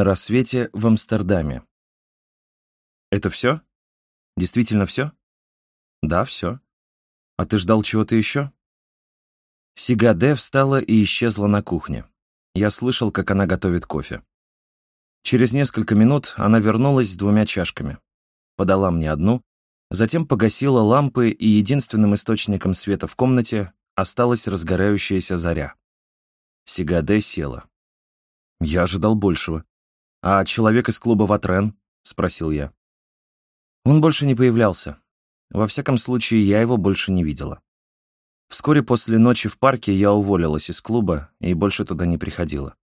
на рассвете в Амстердаме. Это все? Действительно все? Да, все. А ты ждал чего-то еще? Сигаде встала и исчезла на кухне. Я слышал, как она готовит кофе. Через несколько минут она вернулась с двумя чашками. Подала мне одну, затем погасила лампы, и единственным источником света в комнате осталась разгорающаяся заря. Сигаде села. Я ожидал большего. «А человек из клуба Ватрен?» — спросил я. Он больше не появлялся. Во всяком случае, я его больше не видела. Вскоре после ночи в парке я уволилась из клуба и больше туда не приходила.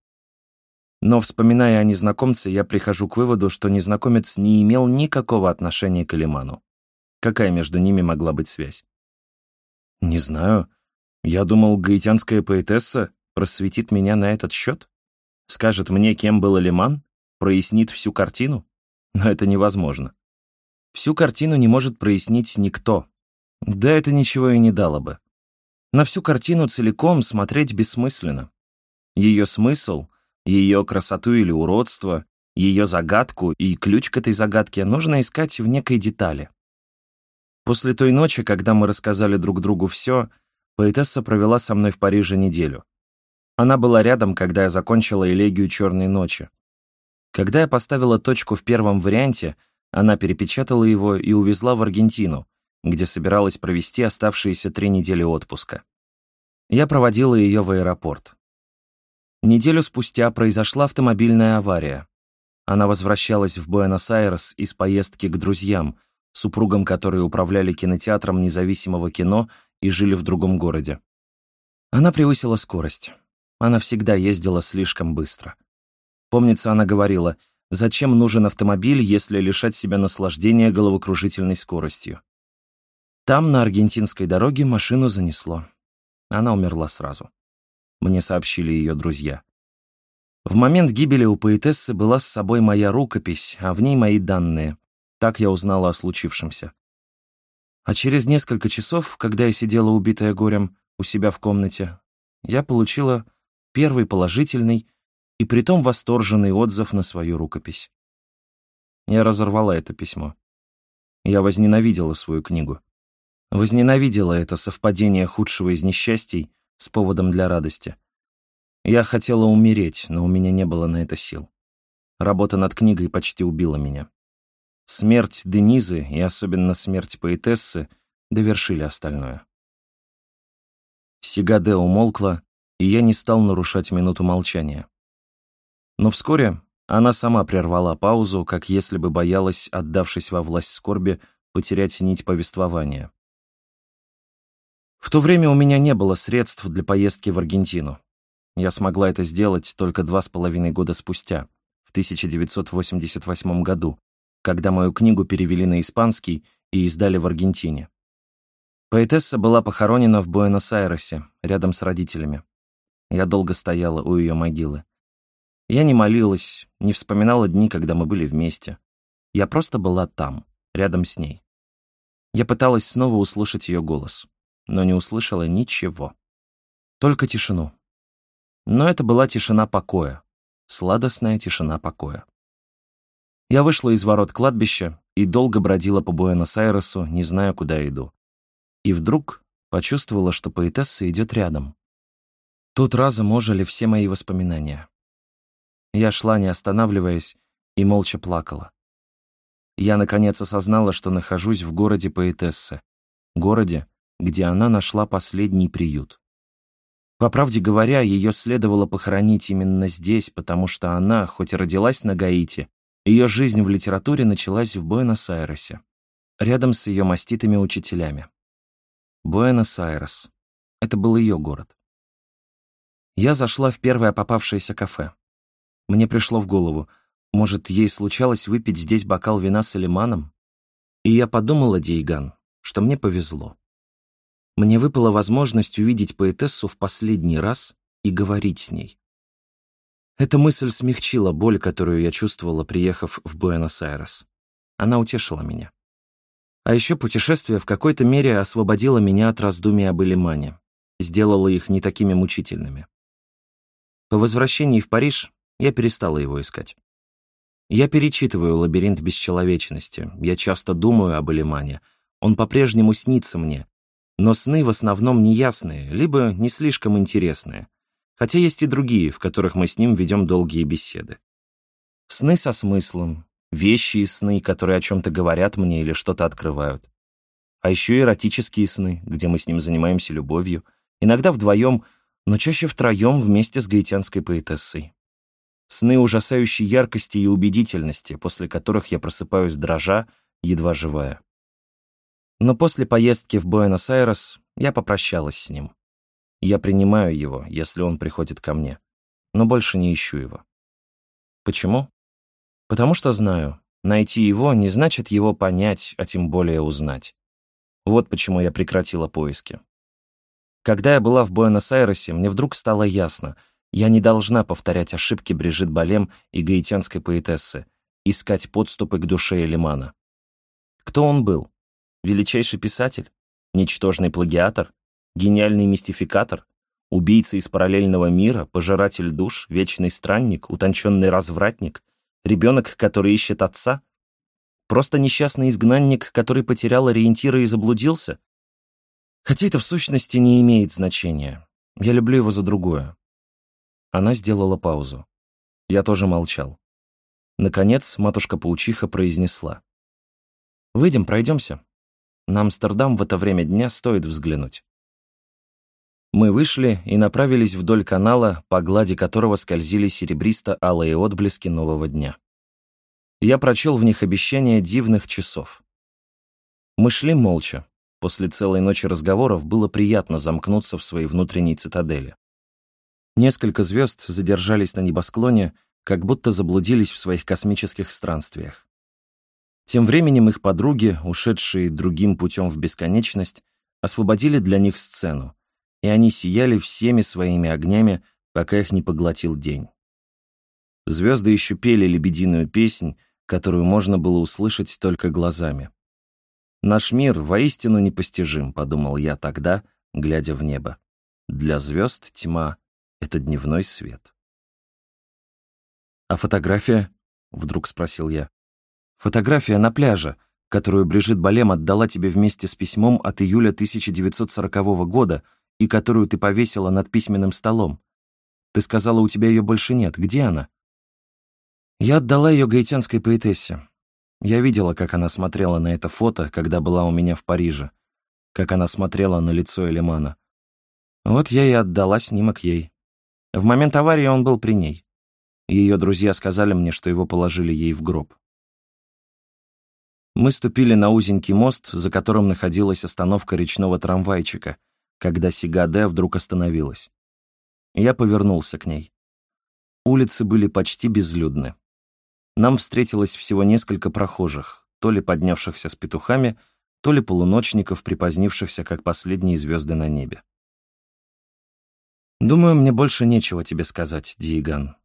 Но, вспоминая о незнакомце, я прихожу к выводу, что незнакомец не имел никакого отношения к Элиману. Какая между ними могла быть связь? Не знаю. Я думал, гаитянская поэтесса просветит меня на этот счет? Скажет мне, кем был Элиман? Прояснит всю картину? Но это невозможно. Всю картину не может прояснить никто. Да это ничего и не дало бы. На всю картину целиком смотреть бессмысленно. Ее смысл, ее красоту или уродство, ее загадку и ключ к этой загадке нужно искать в некой детали. После той ночи, когда мы рассказали друг другу все, поэтесса провела со мной в Париже неделю. Она была рядом, когда я закончила элегию «Черной ночи». Когда я поставила точку в первом варианте, она перепечатала его и увезла в Аргентину, где собиралась провести оставшиеся три недели отпуска. Я проводила ее в аэропорт. Неделю спустя произошла автомобильная авария. Она возвращалась в Буэнос-Айрес из поездки к друзьям, супругам, которые управляли кинотеатром независимого кино и жили в другом городе. Она превысила скорость. Она всегда ездила слишком быстро. Помнится, она говорила, Зачем нужен автомобиль, если лишать себя наслаждения головокружительной скоростью? Там, на аргентинской дороге, машину занесло. Она умерла сразу. Мне сообщили ее друзья. В момент гибели у поэтессы была с собой моя рукопись, а в ней мои данные. Так я узнала о случившемся. А через несколько часов, когда я сидела убитая горем у себя в комнате, я получила первый положительный и притом восторженный отзыв на свою рукопись. Я разорвала это письмо. Я возненавидела свою книгу. Возненавидела это совпадение худшего из несчастий с поводом для радости. Я хотела умереть, но у меня не было на это сил. Работа над книгой почти убила меня. Смерть Денизы и особенно смерть поэтессы довершили остальное. Сигаде умолкла, и я не стал нарушать минуту молчания. Но вскоре она сама прервала паузу, как если бы боялась, отдавшись во власть скорби, потерять нить повествования. В то время у меня не было средств для поездки в Аргентину. Я смогла это сделать только два с половиной года спустя, в 1988 году, когда мою книгу перевели на испанский и издали в Аргентине. Поэтесса была похоронена в Буэнос-Айресе, рядом с родителями. Я долго стояла у ее могилы. Я не молилась, не вспоминала дни, когда мы были вместе. Я просто была там, рядом с ней. Я пыталась снова услышать ее голос, но не услышала ничего. Только тишину. Но это была тишина покоя, сладостная тишина покоя. Я вышла из ворот кладбища и долго бродила по Буэнос-Айресу, не зная, куда иду. И вдруг почувствовала, что поэтесса идет рядом. Тут разом ожили все мои воспоминания. Я шла, не останавливаясь, и молча плакала. Я, наконец, осознала, что нахожусь в городе поэтессы, городе, где она нашла последний приют. По правде говоря, ее следовало похоронить именно здесь, потому что она, хоть и родилась на Гаити, ее жизнь в литературе началась в Буэнос-Айресе, рядом с ее маститыми учителями. Буэнос-Айрес. Это был ее город. Я зашла в первое попавшееся кафе. Мне пришло в голову, может, ей случалось выпить здесь бокал вина с элеманом? И я подумала, Дейган, что мне повезло. Мне выпала возможность увидеть поэтессу в последний раз и говорить с ней. Эта мысль смягчила боль, которую я чувствовала, приехав в Буэнос-Айрес. Она утешила меня. А еще путешествие в какой-то мере освободило меня от раздумий об Элимане, сделало их не такими мучительными. По возвращении в Париж я перестала его искать. Я перечитываю «Лабиринт бесчеловечности», я часто думаю об Элимане. Он по-прежнему снится мне. Но сны в основном неясные, либо не слишком интересные. Хотя есть и другие, в которых мы с ним ведем долгие беседы. Сны со смыслом, вещи и сны, которые о чем-то говорят мне или что-то открывают. А еще эротические сны, где мы с ним занимаемся любовью, иногда вдвоем, но чаще втроем вместе с гаитянской поэтессой. Сны ужасающей яркости и убедительности, после которых я просыпаюсь дрожа, едва живая. Но после поездки в Буэнос-Айрес я попрощалась с ним. Я принимаю его, если он приходит ко мне, но больше не ищу его. Почему? Потому что знаю, найти его не значит его понять, а тем более узнать. Вот почему я прекратила поиски. Когда я была в Буэнос-Айресе, мне вдруг стало ясно, я не должна повторять ошибки Брижит Балем и гаитянской поэтессы, искать подступы к душе Элимана. Кто он был? Величайший писатель? Ничтожный плагиатор? Гениальный мистификатор? Убийца из параллельного мира, пожиратель душ, вечный странник, утонченный развратник, ребенок, который ищет отца? Просто несчастный изгнанник, который потерял ориентиры и заблудился? Хотя это в сущности не имеет значения. Я люблю его за другое. Она сделала паузу. Я тоже молчал. Наконец, матушка-паучиха произнесла. «Выйдем, пройдемся. На Амстердам в это время дня стоит взглянуть. Мы вышли и направились вдоль канала, по глади которого скользили серебристо-алые отблески нового дня. Я прочел в них обещание дивных часов. Мы шли молча. После целой ночи разговоров было приятно замкнуться в своей внутренней цитадели. Несколько звезд задержались на небосклоне, как будто заблудились в своих космических странствиях. Тем временем их подруги, ушедшие другим путем в бесконечность, освободили для них сцену, и они сияли всеми своими огнями, пока их не поглотил день. Звезды еще пели лебединую песнь, которую можно было услышать только глазами. «Наш мир воистину непостижим», — подумал я тогда, глядя в небо. «Для звезд тьма — это дневной свет». «А фотография?» — вдруг спросил я. Фотография на пляже, которую Брижит Балем отдала тебе вместе с письмом от июля 1940 года и которую ты повесила над письменным столом. Ты сказала, у тебя ее больше нет. Где она? Я отдала ее гаитянской поэтессе. Я видела, как она смотрела на это фото, когда была у меня в Париже, как она смотрела на лицо Элимана. Вот я и отдала снимок ей. В момент аварии он был при ней. Ее друзья сказали мне, что его положили ей в гроб. Мы ступили на узенький мост, за которым находилась остановка речного трамвайчика, когда Сигаде вдруг остановилась. Я повернулся к ней. Улицы были почти безлюдны. Нам встретилось всего несколько прохожих, то ли поднявшихся с петухами, то ли полуночников, припозднившихся, как последние звезды на небе. Думаю, мне больше нечего тебе сказать, Диеган.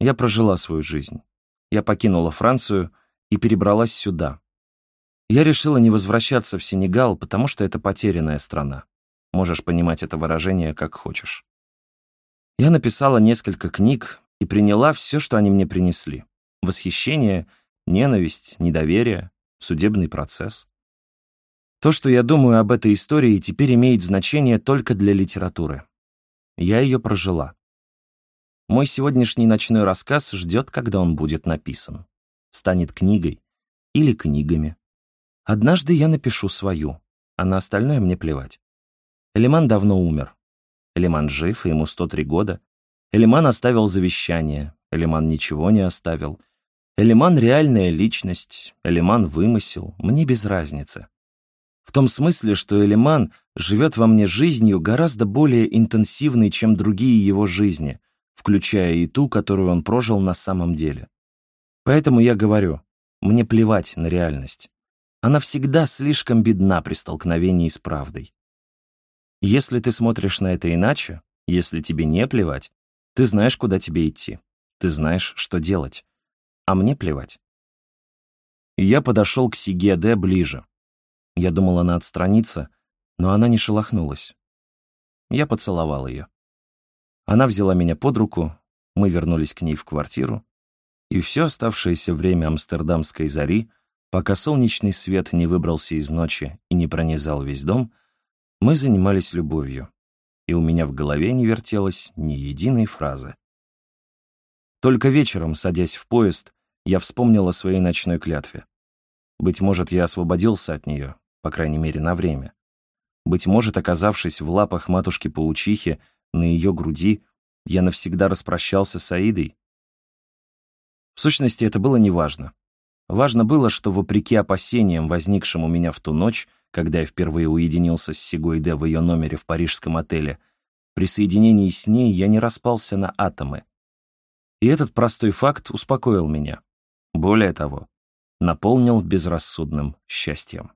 Я прожила свою жизнь. Я покинула Францию и перебралась сюда, я решила не возвращаться в Сенегал, потому что это потерянная страна. Можешь понимать это выражение как хочешь. Я написала несколько книг и приняла все, что они мне принесли. Восхищение, ненависть, недоверие, судебный процесс. То, что я думаю об этой истории, теперь имеет значение только для литературы. Я ее прожила. Мой сегодняшний ночной рассказ ждет, когда он будет написан. Станет книгой или книгами. Однажды я напишу свою, а на остальное мне плевать. Элиман давно умер. Элиман жив, и ему 103 года. Элиман оставил завещание. Элиман ничего не оставил. Элиман — реальная личность. Элиман — вымысел. Мне без разницы. В том смысле, что Элиман живет во мне жизнью гораздо более интенсивной, чем другие его жизни, включая и ту, которую он прожил на самом деле. Поэтому я говорю, мне плевать на реальность. Она всегда слишком бедна при столкновении с правдой. Если ты смотришь на это иначе, если тебе не плевать, ты знаешь, куда тебе идти. Ты знаешь, что делать. А мне плевать. Я подошел к Сигеде ближе. Я думал, она отстранится, но она не шелохнулась. Я поцеловал ее. Она взяла меня под руку, мы вернулись к ней в квартиру, И все оставшееся время амстердамской зари, пока солнечный свет не выбрался из ночи и не пронизал весь дом, мы занимались любовью, и у меня в голове не вертелось ни единой фразы. Только вечером, садясь в поезд, я вспомнил о своей ночной клятве. Быть может, я освободился от нее, по крайней мере, на время. Быть может, оказавшись в лапах матушки-паучихи, на ее груди, я навсегда распрощался с Аидой. В сущности, это было неважно. Важно было, что, вопреки опасениям, возникшим у меня в ту ночь, когда я впервые уединился с Сигойде в ее номере в парижском отеле, при соединении с ней я не распался на атомы. И этот простой факт успокоил меня. Более того, наполнил безрассудным счастьем.